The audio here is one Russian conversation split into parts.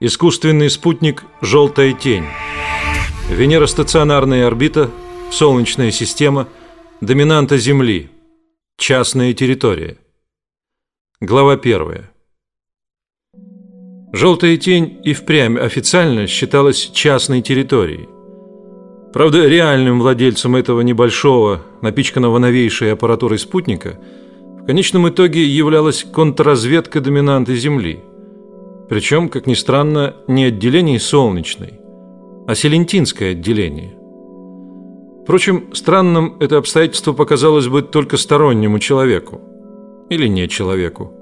Искусственный спутник «Желтая тень». Венера стационарная орбита, Солнечная система, доминанта Земли, частная территория. Глава первая. «Желтая тень» и впрямь официально считалась частной территорией. Правда, реальным владельцем этого небольшого, напичканного новейшей аппаратурой спутника в конечном итоге являлась контрразведка доминанты Земли – причем, как ни странно, не отделение солнечной, а селентинское отделение. Впрочем, странным это обстоятельство показалось бы только стороннему человеку. Или не человеку.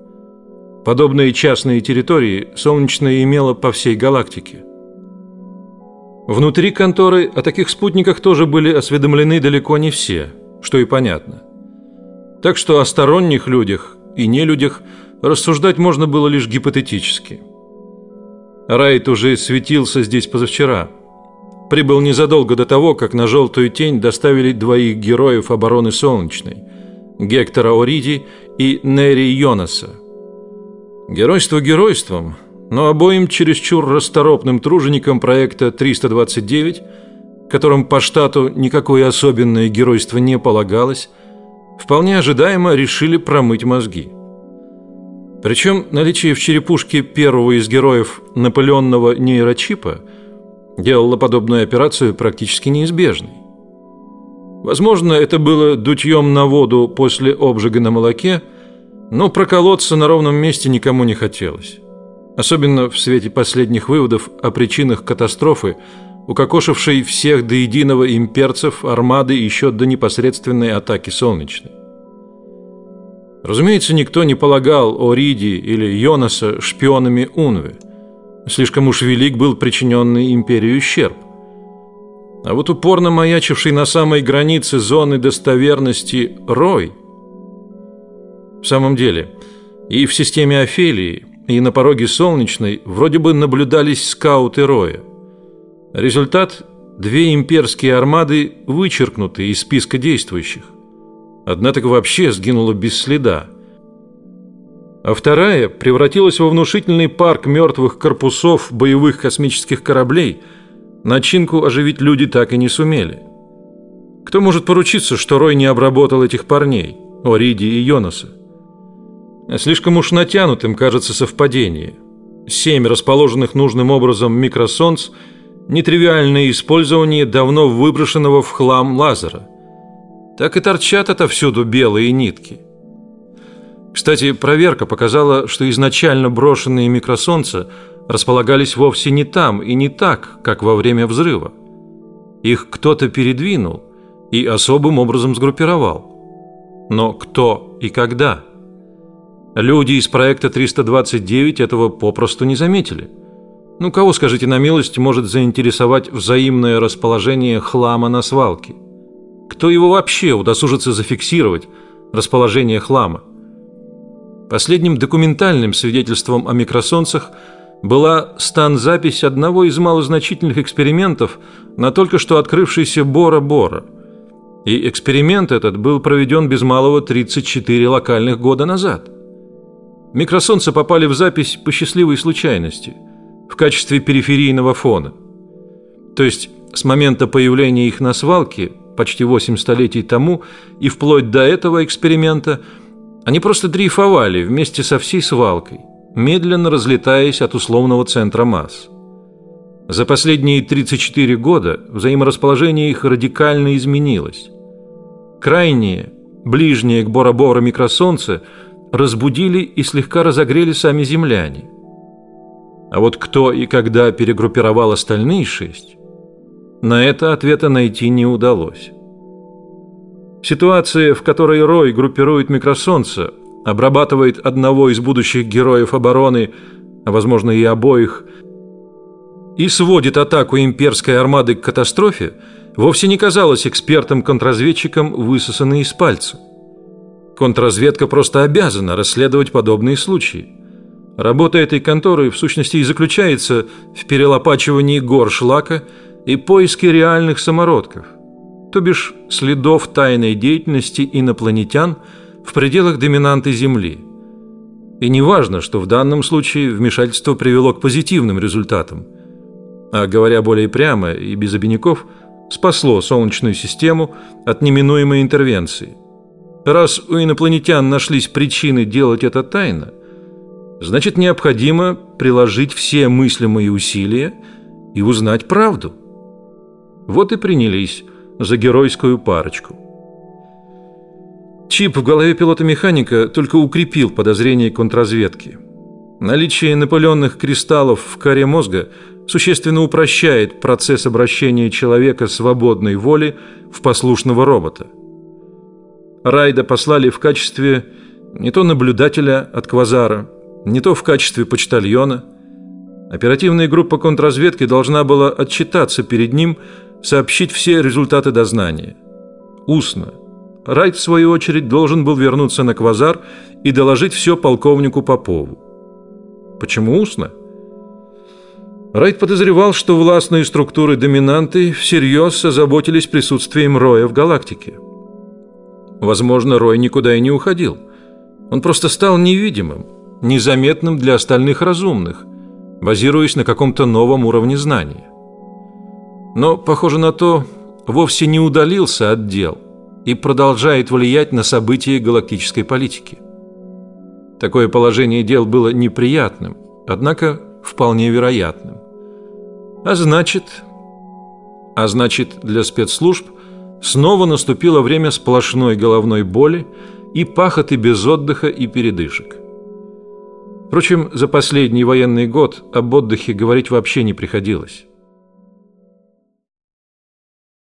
Подобные частные территории солнечная имела по всей галактике. Внутри конторы о таких спутниках тоже были осведомлены далеко не все, что и понятно. Так что о сторонних людях и не людях рассуждать можно было лишь гипотетически – Райт уже светился здесь позавчера. Прибыл незадолго до того, как на желтую тень доставили двоих героев обороны Солнечной – Гектора Ориди и Нери Йонаса. Геройство геройством, но обоим чересчур расторопным труженикам проекта 329, которым по штату никакое особенное геройство не полагалось, вполне ожидаемо решили промыть мозги. Причем наличие в черепушке первого из героев напыленного нейрочипа делало подобную операцию практически неизбежной. Возможно, это было дутьем на воду после обжига на молоке, но проколоться на ровном месте никому не хотелось. Особенно в свете последних выводов о причинах катастрофы, укокошившей всех до единого имперцев армады еще до непосредственной атаки Солнечной. Разумеется, никто не полагал Ориди или Йонаса шпионами Унвы. Слишком уж велик был причиненный империи ущерб. А вот упорно маячивший на самой границе зоны достоверности Рой. В самом деле, и в системе Офелии, и на пороге Солнечной вроде бы наблюдались скауты Роя. Результат – две имперские армады вычеркнуты из списка действующих. Одна так вообще сгинула без следа. А вторая превратилась во внушительный парк мертвых корпусов боевых космических кораблей. Начинку оживить люди так и не сумели. Кто может поручиться, что Рой не обработал этих парней, Ориди и Йонаса? Слишком уж натянутым кажется совпадение. Семь расположенных нужным образом микросолнц – нетривиальное использование давно выброшенного в хлам лазера – так и торчат отовсюду белые нитки. Кстати, проверка показала, что изначально брошенные микросолнца располагались вовсе не там и не так, как во время взрыва. Их кто-то передвинул и особым образом сгруппировал. Но кто и когда? Люди из проекта 329 этого попросту не заметили. Ну, кого, скажите на милость, может заинтересовать взаимное расположение хлама на свалке? Кто его вообще удосужится зафиксировать расположение хлама? Последним документальным свидетельством о микросолнцах была стан-запись одного из малозначительных экспериментов на только что открывшейся Бора-Бора. И эксперимент этот был проведен без малого 34 локальных года назад. Микросолнца попали в запись по счастливой случайности, в качестве периферийного фона. То есть с момента появления их на свалке – почти восемь столетий тому и вплоть до этого эксперимента, они просто дрейфовали вместе со всей свалкой, медленно разлетаясь от условного центра масс. За последние 34 года взаиморасположение их радикально изменилось. Крайние, ближние к Бора-Бора микросолнце разбудили и слегка разогрели сами земляне. А вот кто и когда перегруппировал остальные шесть, на это ответа найти не удалось. Ситуация, в которой Рой группирует микросолнце, обрабатывает одного из будущих героев обороны, а возможно и обоих, и сводит атаку имперской армады к катастрофе, вовсе не казалась экспертам-контрразведчикам высосанной из пальца. Контрразведка просто обязана расследовать подобные случаи. Работа этой конторы в сущности и заключается в перелопачивании гор шлака – и поиски реальных самородков, то бишь следов тайной деятельности инопланетян в пределах доминанты Земли. И не важно, что в данном случае вмешательство привело к позитивным результатам. А говоря более прямо и без обиняков, спасло Солнечную систему от неминуемой интервенции. Раз у инопланетян нашлись причины делать это тайно, значит необходимо приложить все мыслимые усилия и узнать правду. Вот и принялись за геройскую парочку. Чип в голове пилота-механика только укрепил подозрение контрразведки. Наличие напыленных кристаллов в коре мозга существенно упрощает процесс обращения человека свободной воли в послушного робота. Райда послали в качестве не то наблюдателя от Квазара, не то в качестве почтальона. Оперативная группа контрразведки должна была отчитаться перед ним, сообщить все результаты дознания. Устно, Райт, в свою очередь, должен был вернуться на Квазар и доложить все полковнику Попову. Почему устно? Райт подозревал, что властные структуры доминанты всерьез озаботились присутствием Роя в галактике. Возможно, Рой никуда и не уходил. Он просто стал невидимым, незаметным для остальных разумных, базируясь на каком-то новом уровне знания. Но, похоже на то, вовсе не удалился от дел – и продолжает влиять на события галактической политики. Такое положение дел было неприятным, однако вполне вероятным. А значит, а значит, для спецслужб снова наступило время сплошной головной боли и пахоты без отдыха и передышек. Впрочем, за последний военный год об отдыхе говорить вообще не приходилось.